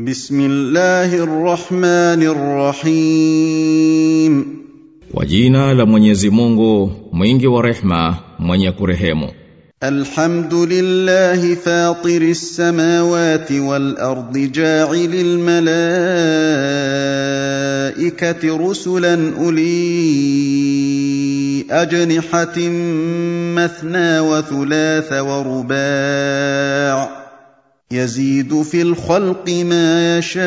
بسم الله الرحمن الرحيم Kwa jina la Mwenyezi Mungu, mwingi wa rehma, mwenye kurehemu. الحمد لله فاطر السماوات والارض جاعل الملائكه رسلا اولي اجنحه مثنى وثلاث ورباع يزيد في الخلق ما يشاء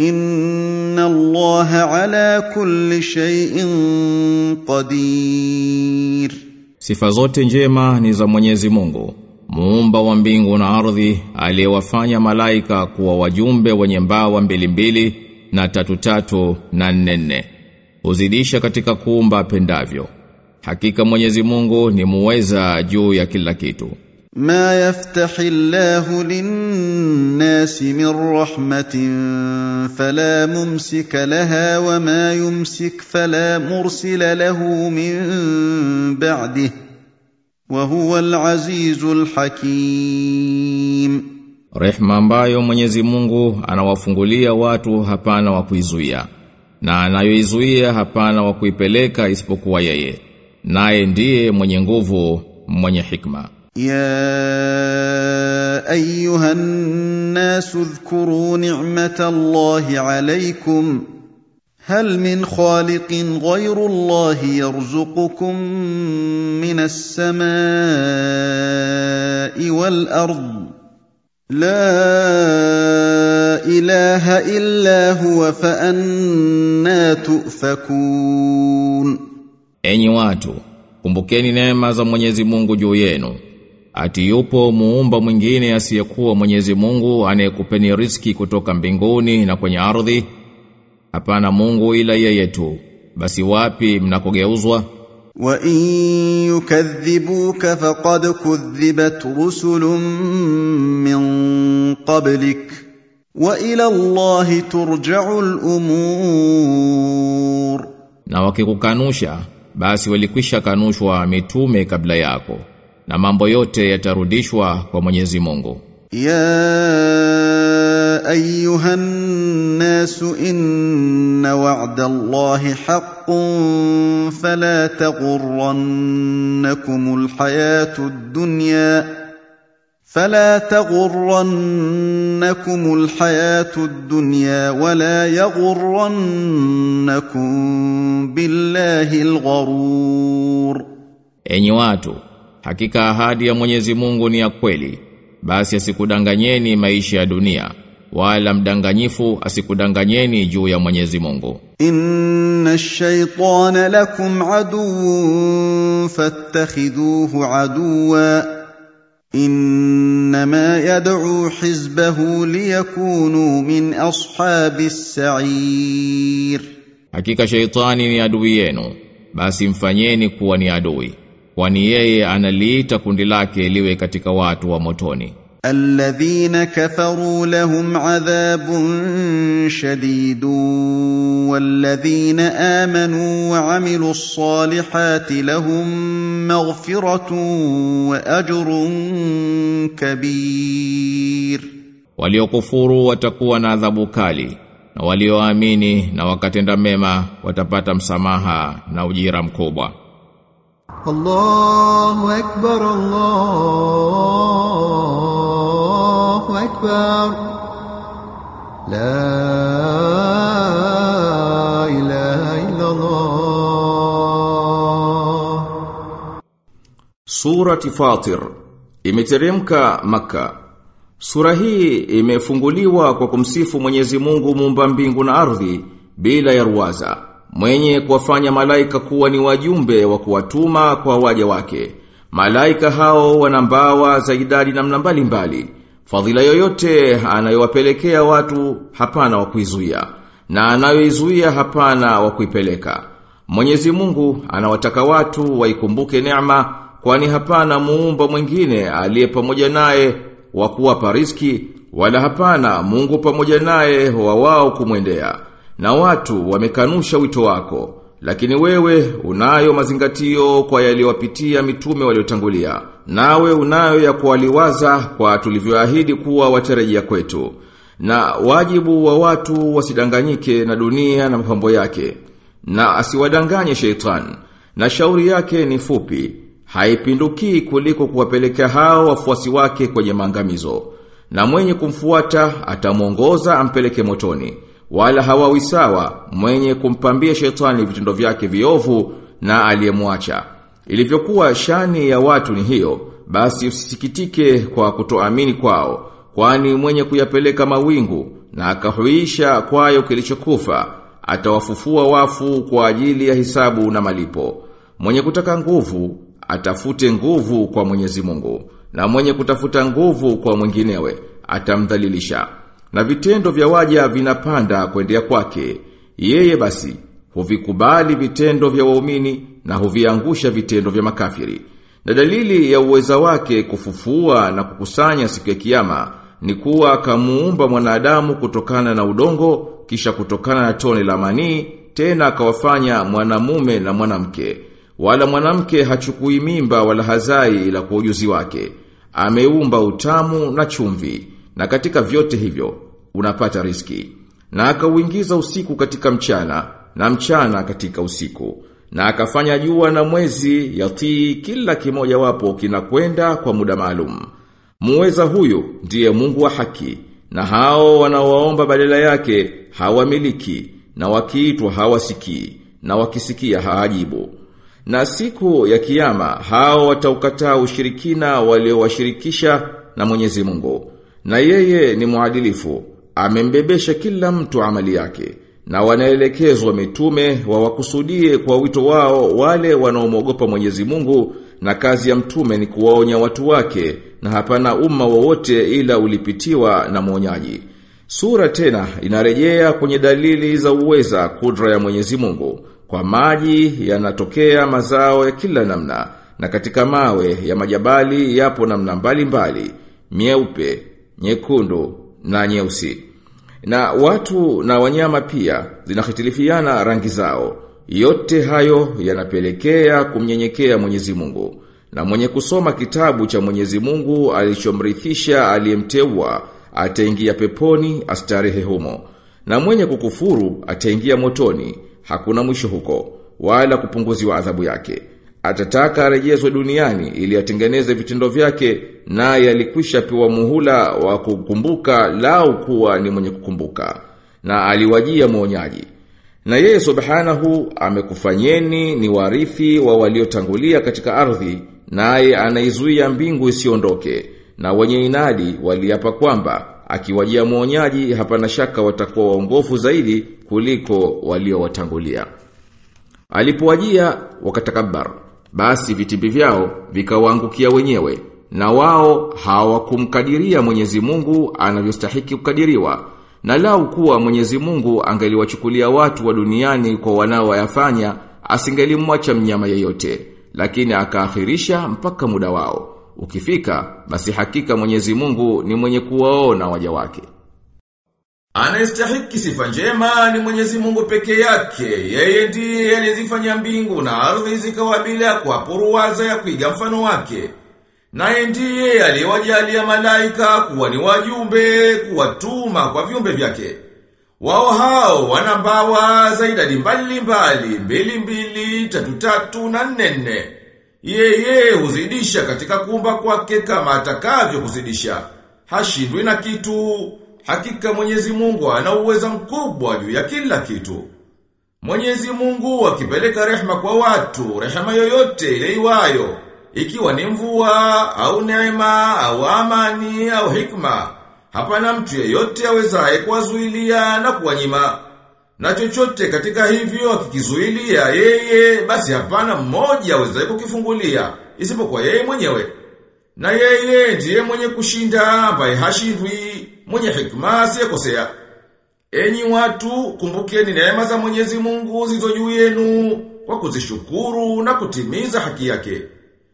ان الله على كل شيء قدير Sifa zote njema ni za Mwenyezi Mungu, muumba wa mbingu na ardhi, aliyewafanya malaika kuwa wajumbe wenye mbawa mbili mbili na tatu tatu na nne nne. Huzidisha katika kuumba apendavyo. Hakika Mwenyezi Mungu ni muweza juu ya kila kitu. Ma yaftahi Allahu lin-nasi min rahmatin fala mumsika laha wa ma yumsik fala mursila lahu min ba'dihi wa huwa al-azizul hakim. Rehma ambayo Mwenyezi Mungu anawafungulia watu hapana wa kuizuia na anayoizuia hapana wa kuipeleka isipokuwa yeye. Naye ndiye mwenye nguvu, mwenye hikma. يا ايها الناس اذكروا نعمه الله عليكم هل من خالق غير الله يرزقكم من السماء والارض لا اله الا هو فانا تؤفكون Enyi watu, kumbukeni neema za Mwenyezi Mungu juu yenu. Ati yupo muumba mwingine asiyekuwa Mwenyezi Mungu anayekupeni riski kutoka mbinguni na kwenye ardhi? Hapana Mungu ila yeye tu. Basi wapi mnakogeuzwa? Wa in yukadhibuka faqad kudhibat rusulun min qablik wa ila Allahi turja'u al-umur. Na wakikukanusha basi walikwisha kanushwa mitume kabla yako. Na mambo yote yatarudishwa kwa Mwenyezi Mungu. يا ايها الناس ان وعد الله حق فلا تغرنكم الحياه الدنيا فلا تغرنكم الحياه الدنيا ولا يغرنكم بالله الغرور Enyi watu, hakika ahadi ya Mwenyezi Mungu ni ya kweli. Basi asikudanganyeni maisha ya dunia, wala mdanganyifu asikudanganyeni juu ya Mwenyezi Mungu. ان الشيطان لكم عدو فاتخذوه عدوا انما يدعو حزبه ليكونوا من اصحاب السعير Hakika sheitani ni adui yenu, basi mfanyeni kuwa ni adui. Kwani yeye analiita kundi lake liwe katika watu wa motoni. الذين كفروا لهم عذاب شديد والذين امنوا وعملوا الصالحات لهم مغفره واجر كبير Waliokufuru watakuwa na adhabu kali, na walioamini na wakatenda mema watapata msamaha na ujira mkubwa. Allahu akbar Allahu akbar. La ilaha illa Allah Surati Fatir imeteremka Makkah Sura hii imefunguliwa kwa kumsifu Mwenyezi Mungu muumba mbingu na ardhi bila ya ruwaza, mwenye kuwafanya malaika kuwa ni wajumbe wa kuwatuma kwa waja wake. Malaika hao wana mbawa za idadi namna mbalimbali. Fadhila yoyote anayowapelekea watu hapana wa kuizuia na anayoizuia hapana wa kuipeleka. Mwenyezi Mungu anawataka watu waikumbuke neema kwani hapana muumba mwingine aliye pamoja naye wa kuwapa riski wala hapana Mungu pamoja naye wa wao kumwendea. Na watu wamekanusha wito wako lakini wewe unayo mazingatio kwa yaliyowapitia mitume waliotangulia. Nawe unayo ya kuwaliwaza kwa tulivyoahidi kuwa watarejea kwetu. Na wajibu wa watu wasidanganyike na dunia na mapambo yake. Na asiwadanganye sheitan na shauri yake ni fupi haipinduki kuliko kuwapelekea hao wafuasi wake kwenye maangamizo. Na mwenye kumfuata atamwongoza ampeleke motoni wala hawawi sawa mwenye kumpambia shetani vitendo vyake viovu na aliyemwacha. Ilivyokuwa shani ya watu ni hiyo basi usisikitike kwa kutoamini kwao kwani mwenye kuyapeleka mawingu na akahuisha kwayo kilichokufa atawafufua wafu kwa ajili ya hisabu na malipo. Mwenye kutaka nguvu atafute nguvu kwa Mwenyezi Mungu na mwenye kutafuta nguvu kwa mwinginewe atamdhalilisha. Na vitendo vya waja vinapanda kwendea kwake. Yeye basi huvikubali vitendo vya waumini na huviangusha vitendo vya makafiri. Na dalili ya uweza wake kufufua na kukusanya siku ya kiyama ni kuwa akamuumba mwanadamu kutokana na udongo kisha kutokana na tone la manii tena akawafanya mwanamume na mwanamke wala mwanamke hachukui mimba wala hazai ila kwa ujuzi wake. Ameumba utamu na chumvi na katika vyote hivyo unapata riski. Na akauingiza usiku katika mchana na mchana katika usiku. Na akafanya jua na mwezi yatii kila kimoja wapo kinakwenda kwa muda maalum. Muweza huyu ndiye Mungu wa haki na hao wanaowaomba badala yake hawamiliki na wakiitwa hawasikii na wakisikia hawajibu na siku ya kiyama hao wataukataa ushirikina waliowashirikisha na Mwenyezi Mungu na yeye ni muadilifu, amembebesha kila mtu amali yake na wanaelekezwa mitume wa wakusudie kwa wito wao wale wanaomwogopa Mwenyezi Mungu na kazi ya mtume ni kuwaonya watu wake na hapana umma wowote ila ulipitiwa na mwonyaji. Sura tena inarejea kwenye dalili za uweza kudra ya Mwenyezi Mungu. Kwa maji yanatokea mazao ya kila namna na katika mawe ya majabali yapo namna mbalimbali, mieupe, nyekundu na nyeusi. Na watu na wanyama pia zinahitilifiana rangi zao. Yote hayo yanapelekea kumnyenyekea Mwenyezi Mungu. Na mwenye kusoma kitabu cha Mwenyezi Mungu alichomrithisha aliyemteua ataingia peponi astarehe humo. Na mwenye kukufuru ataingia motoni, hakuna mwisho huko, wala kupunguziwa adhabu yake. Atataka arejezwe duniani ili atengeneze vitendo vyake naye alikwisha piwa muhula wa kukumbuka lau kuwa ni mwenye kukumbuka na aliwajia mwonyaji. Na yeye subhanahu amekufanyeni ni warithi wa waliotangulia katika ardhi naye anaizuia mbingu isiondoke na wenye inadi waliapa kwamba akiwajia mwonyaji hapana shaka watakuwa waongofu zaidi kuliko waliowatangulia. Alipowajia wakatakabbar, basi vitimbi vyao vikawaangukia wenyewe na wao hawakumkadiria Mwenyezi Mungu anavyostahiki kukadiriwa na lau kuwa Mwenyezi Mungu angeliwachukulia watu wa duniani kwa wanaoyafanya asingelimwacha mnyama yeyote lakini akaakhirisha mpaka muda wao. Ukifika basi hakika Mwenyezi Mungu ni mwenye kuwaona waja wake Anastahiki sifa njema ni Mwenyezi Mungu peke yake. Yeye ndiye aliyezifanya mbingu na ardhi zikawa bila kwa puruwaza ya kuiga mfano wake. Naye ndiye aliyewajalia malaika kuwa ni wajumbe kuwatuma kwa viumbe vyake. Wao hao wanambawa za idadi mbali mbali, mbili mbili, tatu tatu na nne nne. Yeye huzidisha katika kuumba kwake kama atakavyo kuzidisha. Hashindwi na kitu. Hakika Mwenyezi Mungu ana uweza mkubwa juu ya kila kitu. Mwenyezi Mungu akipeleka rehema kwa watu, rehema yoyote ile iwayo, ikiwa ni mvua au neema au amani au hikma, hapana mtu yeyote awezaye kuwazuilia na kuwanyima. Na chochote katika hivyo akikizuilia yeye, basi hapana mmoja awezaye kukifungulia, isipokuwa yeye mwenyewe. Na yeye ndiye mwenye kushinda ambaye hashindwi, mwenye hikma asiyekosea. Enyi watu, kumbukeni neema za Mwenyezi Mungu zilizo juu yenu kwa kuzishukuru na kutimiza haki yake.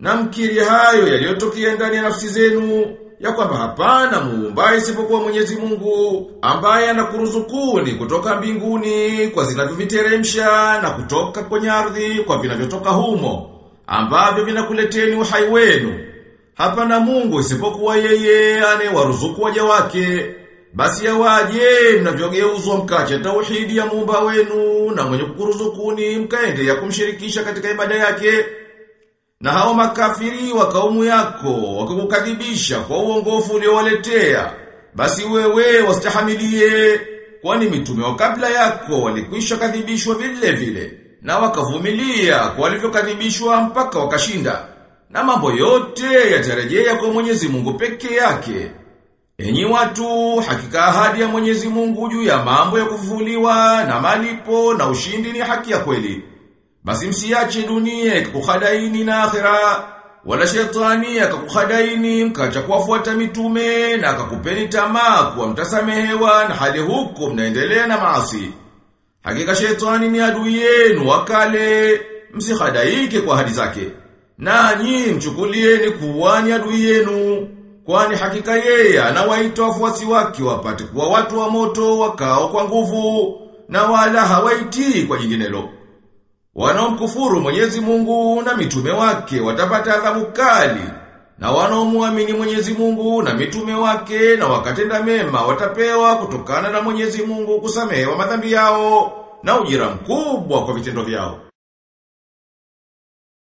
Na mkiri hayo yaliyotokea ndani ya nafsi zenu ya kwamba hapana muumba isipokuwa Mwenyezi Mungu ambaye anakuruzukuni kutoka mbinguni kwa zinavyoviteremsha na kutoka kwenye ardhi kwa vinavyotoka humo ambavyo vinakuleteni uhai wenu. Hapana Mungu isipokuwa yeye ane waruzuku waja wake. Basi ya yawaje mnavyogeuzwa mkache tauhidi ya muumba wenu na mwenye kukuruzukuni mkaendelea kumshirikisha katika ibada yake. Na hao makafiri wa kaumu yako wakakukadhibisha kwa uongofu uliowaletea. Basi wewe wastahamilie kwani mitume wa kabla yako walikwisha kadhibishwa vile vile na wakavumilia kwa walivyokadhibishwa mpaka wakashinda. Na mambo yote yatarejea kwa Mwenyezi Mungu peke yake. Enyi watu, hakika ahadi ya Mwenyezi Mungu juu ya mambo ya kufufuliwa na malipo na ushindi ni haki ya kweli. Basi msiache dunia ikakuhadaini na akhira, wala shetani akakuhadaini mkacha kuwafuata mitume na akakupeni tamaa kuwa mtasamehewa na hali huko mnaendelea na maasi. Hakika shetani ni adui yenu wakale, msihadaike kwa ahadi zake. Nanyi mchukulieni kuwani adui yenu, kwani hakika yeye anawaita wafuasi wake wapate kuwa watu wa moto wakao kwa nguvu, na wala hawaitii kwa jinginelo. Wanaomkufuru Mwenyezi Mungu na mitume wake watapata adhabu kali, na wanaomuamini Mwenyezi Mungu na mitume wake na wakatenda mema watapewa kutokana na Mwenyezi Mungu kusamehewa madhambi yao na ujira mkubwa kwa vitendo vyao.